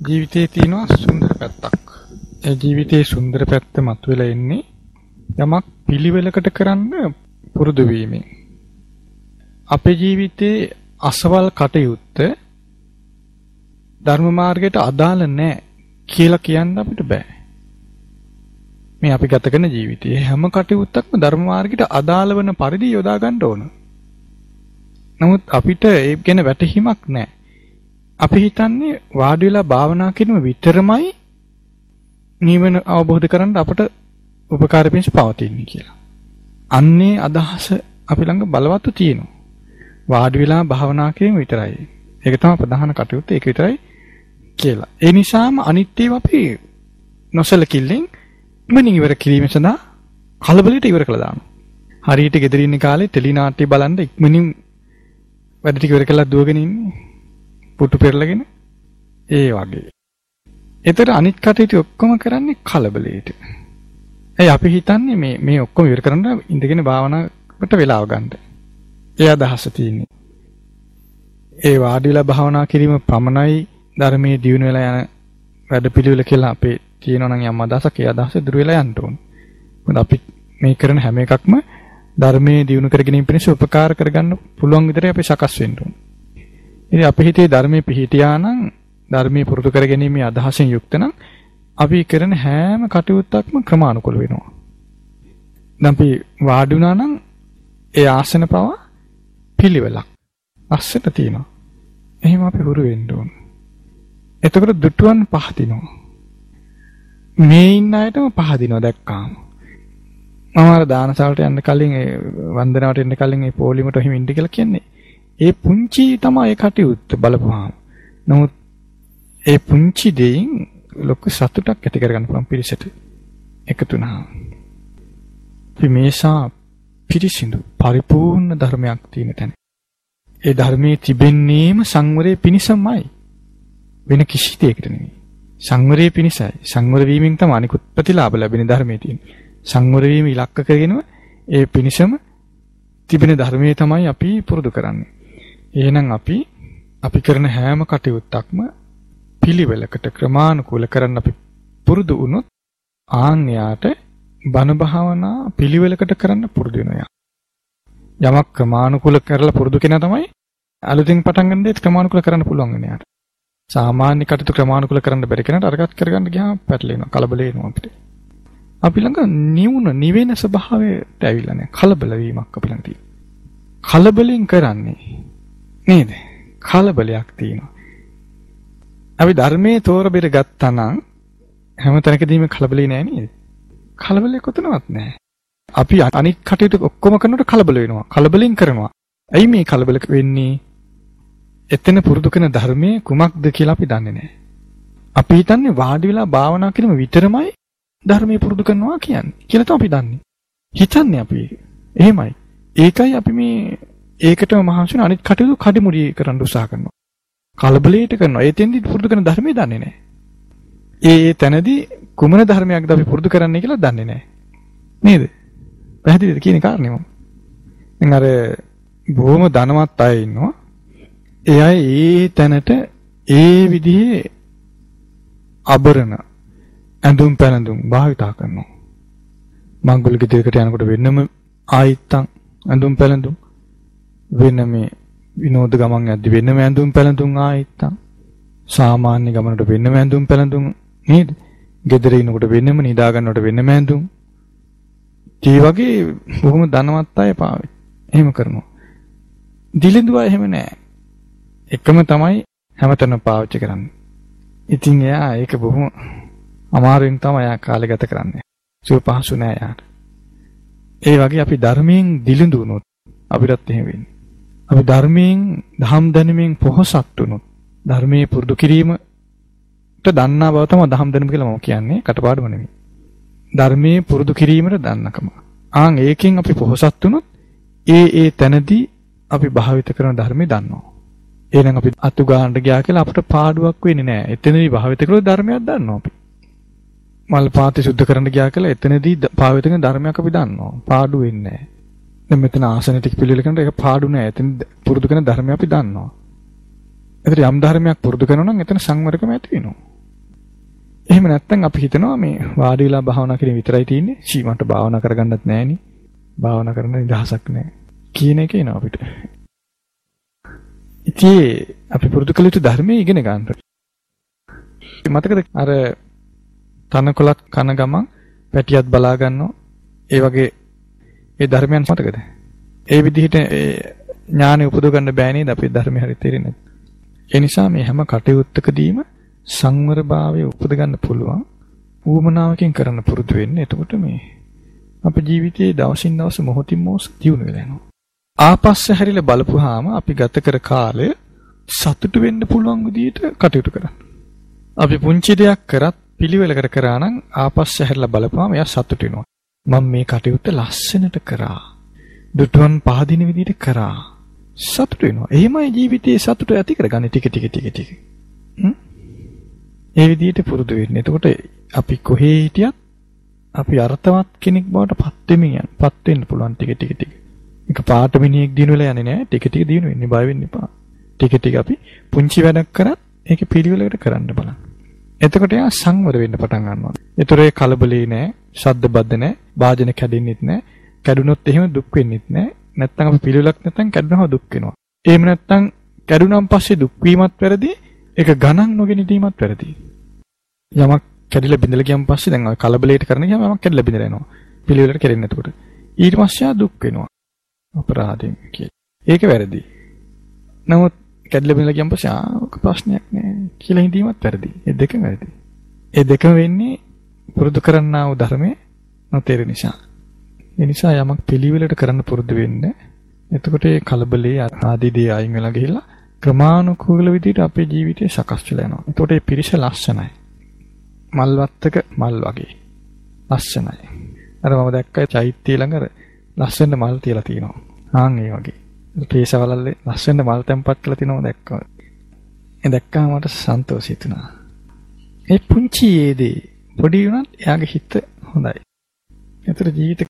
ජීවිතයේ තියෙනවා සුන්දර පැත්තක්. ඒ ජීවිතයේ සුන්දර පැත්ත මතුවලා එන්නේ යමක් පිළිවෙලකට කරන්න පුරුදු වීමෙන්. අපේ ජීවිතයේ අසවල් කටයුත්ත ධර්ම මාර්ගයට අදාළ නැහැ කියලා කියන්න අපිට බෑ. මේ අපි ගත කරන ජීවිතයේ හැම කටයුත්තක්ම ධර්ම මාර්ගයට අදාළ වෙන පරිදි යොදා ගන්න ඕන. නමුත් අපිට ඒ ගැන වැටහීමක් නැහැ. අපි හිතන්නේ වාඩි වෙලා භාවනා කිරීම විතරමයි නිවන අවබෝධ කරගන්න අපට උපකාර පිණිස පවතින්නේ කියලා. අන්නේ අදහස අපි ළඟ බලවත්ව තියෙනවා. වාඩි වෙලා භාවනා කිරීම විතරයි. ඒක තමයි ප්‍රධාන කටයුත්ත ඒක විතරයි කියලා. ඒ නිසාම අනිත්‍යව අපි නොසලකිල්ලෙන් ඉක්මනින් ඉවර කිරීම සඳහා කලබලයට ඉවර කළා දානවා. හරියට ගෙදර ඉන්න කාලේ ටෙලි නාට්‍ය බලන් ඉක්මනින් වැඩ ටික ඉවර කළා දුවගෙන ඉන්නේ. පුටු පෙරලගෙන ඒ වගේ. ඒතර අනිත් කටයුතු ඔක්කොම කරන්නේ කලබලයට. ඇයි අපි හිතන්නේ මේ මේ ඔක්කොම ඉවර කරන්න ඉඳගෙන භාවනාවට වෙලාව ගන්න. ඒ අදහස තියෙන්නේ. ඒ වාඩි වෙලා භාවනා කිරීම පමණයි ධර්මයේ දියුණු වෙලා යන වැඩපිළිවෙල කියලා අපේ තියෙනවා නම් යම් අදහසක් ඒ අදහස දුර වෙලා යන්න ඕන. මොකද අපි මේ කරන හැම එකක්ම ධර්මයේ දියුණු කර ගැනීම පිණිස උපකාර කරගන්න පුළුවන් විදිහට අපි සකස් වෙන්න ඕන. ඉතින් අපේ හිතේ ධර්මයේ පිහිටියා නම් ධර්මයේ පුරුදු කර ගැනීමේ අදහසෙන් යුක්ත නම් අපි කරන හැම කටයුත්තක්ම ක්‍රමානුකූල වෙනවා. දැන් අපි වාඩි වුණා නම් ඒ ආසන පවා පිළිවෙලක්. අස්සට තියෙනවා. එහෙම අපි හුරු වෙන්න ඕන. එතකොට දුටුවන් පහදිනවා. මේ ඉන්න අයටම පහදිනවා දැක්කාම. මම අර දානසාලට යන්න කලින් ඒ වන්දනාවට එන්න කලින් ඒ පොලිමට එහෙම ඉන්න කියලා කියන්නේ. ඒ පුංචි තමයි කටයුත්ත බලපුවාම. නමුත් ඒ පුංචි දෙයින් ලොකු සතුටක් ඇති කරගන්න පුළුවන් පිරිසට එකතු වුණා. අපි මේසා පිරිසිදු පරිපූර්ණ ධර්මයක් තියෙන තැන. ඒ ධර්මයේ තිබෙන්නේම සංවරයේ පිණිසමයි. වෙන කිසි දෙයකට නෙවෙයි. සංවරයේ පිණිසයි. සංවර වීමෙන් තමයි අනිකුත් ප්‍රතිලාභ ලැබෙන ධර්මයේ තියෙන්නේ. සංවර වීම ඉලක්ක කරගෙනම ඒ පිණිසම තිබෙන ධර්මයේ තමයි අපි පුරුදු කරන්නේ. එහෙනම් අපි අපි කරන හැම කටයුත්තක්ම පිළිවෙලකට ක්‍රමානුකූල කරන්න අපි පුරුදු වුණොත් ආන් යාට බණ භාවනා පිළිවෙලකට කරන්න පුරුදු වෙනවා. යමක් ක්‍රමානුකූල කරලා පුරුදු කෙනා තමයි අලුතින් පටන් ගන්න දේත් ක්‍රමානුකූල කරන්න පුළුවන් වෙන යාට. සාමාන්‍ය කටයුතු ක්‍රමානුකූල කරන්න බැරි කෙනාට අරකට කරගන්න ගියාම පැටලෙනවා කලබල වෙනවා අපිට. අපි ළඟ නිවුන නිවෙන ස්වභාවයට ඇවිල්ලා නැහැ. කලබල වීමක් අපි ළඟ තියෙනවා. කලබලෙන් කරන්නේ නේද? කලබලයක් තියෙනවා. අපි ධර්මයේ තෝර බෙර ගත්තා නම් හැම තැනකදීම කලබලේ නෑ නේද? කලබලේ කොතනවත් නෑ. අපි අනිත් කටයුතු ඔක්කොම කරනකොට කලබල වෙනවා. කලබලෙන් කරනවා. ඇයි මේ කලබල වෙන්නේ? එතන පුරුදු කරන ධර්මයේ කුමක්ද කියලා අපි දන්නේ නැහැ. අපි හිතන්නේ වාඩි වෙලා භාවනා කිරීම විතරමයි ධර්මයේ පුරුදු කරනවා කියන්නේ. කියලා තමයි අපි දන්නේ. හිතන්නේ අපි එහෙමයි. ඒකයි අපි මේ ඒකටම මහන්සි වෙන අනිත් කටයුතු කඩිමුඩි කරන්න උත්සාහ කරනවා. කලබලයට කරනවා. ඒ තෙන්දි පුරුදු කරන ධර්මයේ දන්නේ නැහැ. ඒ ඒ තැනදී කුමන ධර්මයක්ද අපි පුරුදු කරන්නේ කියලා දන්නේ නැහැ. නේද? පැහැදිලිද කියන කාරණේ මම. දැන් අර බොහොම ධනවත් අය ඉන්නවා. ඒ අය ඒ තැනට ඒ විදිහේ අබරණ ඇඳුම් පැළඳුම් භාවිතා කරනවා. මංගල ගෙදරකට යනකොට වෙනම ආයිත්තම් ඇඳුම් පැළඳුම් වෙන මේ විනෝද ගමන් යද්දි වෙනම ඇඳුම් පැළඳුම් ආයිත්තම් සාමාන්‍ය ගමනට වෙනම ඇඳුම් පැළඳුම් නේද? ගෙදර ඉනකොට වෙනම නිදා ගන්නකොට වෙනම ඇඳුම්. ඒ වගේ බොහොම ධනවත් අය පාවිච්චි. එහෙම කරනවා. දිලිඳුවා එහෙම නෑ. එකම තමයි හැමතැනම පාවිච්චි කරන්නේ. ඉතින් එයා ඒක බොහොම අමාරුවෙන් තමයි එයා කාලය ගත කරන්නේ. සුව පහසු නෑ යාට. ඒ වගේ අපි ධර්මයෙන් දිලිඳු වුණොත් අපිටත් එහෙම වෙන්නේ. අපි ධර්මයෙන් දහම් දැනුමින් පොහොසත් වුණොත් ධර්මයේ පුරුදු කිරීමට දන්නා බව තමයි දහම් දැනුම කියලා මම කියන්නේ කටපාඩම නෙමෙයි. ධර්මයේ පුරුදු කිරීමට දන්නකම. ආන් ඒකෙන් අපි පොහොසත් වුණොත් ඒ ඒ තැනදී අපි භාවිත කරන ධර්මය දන්නවා. එහෙනම් අපි අතු ගන්නට ගියා කියලා අපට පාඩුවක් වෙන්නේ නැහැ. එතනදී භාවිත කළොත් ධර්මයක් දන්නවා අපි. මල් පාති සුද්ධ කරන්න ගියා කියලා එතනදී භාවිත කරන ධර්මයක් අපි දන්නවා. පාඩු වෙන්නේ නැහැ. දැන් මෙතන ආසන ටික පිළිවෙල කරනකොට ඒක පාඩු නෑ. එතන පුරුදු කරන ධර්මය අපි දන්නවා. එතන යම් ධර්මයක් පුරුදු කරනවා නම් එතන සංවරකම ඇති වෙනවා. එහෙම නැත්නම් අපි හිතනවා මේ වාඩි වෙලා භාවනා කිරීම විතරයි තියෙන්නේ. සී මට භාවනා කරගන්නත් නැහෙනි. භාවනා කරන්න නිදහසක් නැහැ. කියන එක එනවා අපිට. ඉතින් අපි පුරුදු කළ යුතු ධර්මයේ ඉගෙන ගන්න. මතකද අර තනකොලක් කන ගමන් පැටියත් බලා ගන්නවා. ඒ වගේ ඒ ධර්මයන් මතකද? ඒ විදිහට ඒ ඥානෙ උපදව ගන්න බෑ නේද අපි ධර්මය හරි තේරෙන්නේ. ඒ නිසා මේ හැම කටයුත්තකදීම සංවරභාවය උපද ගන්න පුළුවන්. ඌමනාවකින් කරන්න පුරුදු වෙන්න. එතකොට මේ අපේ ජීවිතයේ දවසින් දවස මොහොතින් මොහොත දියුණු වෙලා යනවා. ආපස්ස හැරිලා බලපුවාම අපි ගත කර කාලය සතුටු වෙන්න පුළුවන් විදිහට කටයුතු කරන්න. අපි පුංචි දෙයක් කරත් පිළිවෙලකට කරා නම් ආපස්ස හැරිලා බලපුවාම එයා සතුටු වෙනවා. මම මේ කටයුත්ත ලස්සනට කරා. දුටුවන් පහදින විදිහට කරා. සතුටු වෙනවා. එහෙමයි ජීවිතයේ සතුට ඇති කරගන්නේ ටික ටික ටික ටික. ඒ විදිහට පුරුදු වෙන්න. එතකොට අපි කොහේ හිටියත් අපි අර්ථවත් කෙනෙක් බවට පත් වෙමින් යන. පත් වෙන්න පුළුවන් ටික ටික ටික. එක පාට මිනිහෙක් දිනු වෙලා යන්නේ නැහැ. ටික ටික දිනු වෙන්නේ බය වෙන්න එපා. ටික ටික අපි පුංචි වැඩක් කරත් ඒක පිළිවෙලකට කරන්න බලන්න. එතකොට එයා සංවර වෙන්න පටන් ගන්නවා. ඒතර ඒ කලබලේ නැහැ, ශබ්ද බද්ද නැහැ, වාදන කැඩෙන්නෙත් නැහැ. කැඩුනොත් එහෙම දුක් වෙන්නෙත් නැහැ. නැත්තම් අපි පිළිවෙලක් නැත්තම් කැඩුනම දුක් වෙනවා. එහෙම නැත්තම් කැඩුනන් පස්සේ දුක් වීමත් වැරදි, ඒක ගණන් නොගෙන ඉඳීමත් වැරදි. යමක් කැඩිලා බිඳලා ගියන් පස්සේ දැන් කලබලයට කරන ගියාම යමක් කැඩිලා බිඳලා යනවා. පිළිවෙලට කෙරෙන්නේ නැතකොට. ඊට පස්සේ දුක් වෙනවා. අපරාධයෙන් කියලා. ඒක වැරදි. නමුත් කැඩිලා බිඳලා ගියන් පස්සේ ආක ප්‍රශ්නයක් නෑ කියලා හිතීමත් වැරදි. ඒ දෙකම වැරදි. ඒ දෙකම වෙන්නේ පුරුදු කරන්නා වූ ධර්මයේ නොතේර නිසා. ඒ නිසා යමක් පිළිවෙලට කරන්න පුරුදු වෙන්න. එතකොට ඒ කලබලේ ආදී දේ අයින් වෙලා ගිහිල්ලා ක්‍රමානුකූල විදිහට අපේ ජීවිතය සකස් වෙලා යනවා. එතකොට ඒ පිරිස ලස්සනයි. මල් වත්තක මල් වගේ. ලස්සනයි. අර මම දැක්ක චෛත්‍යය ළඟ ලස්සන මල් තියලා තියෙනවා. ආන් ඒ වගේ. පේසවලල්ලේ ලස්සන මල් තැම්පත් කරලා තිනව දැක්කා. ඒ දැක්කම මට සන්තෝෂ හිතුණා. ඒ පුංචි ඒදී පොඩි වුණත් එයාගේ හිත හොඳයි. ඒතර ජීවිත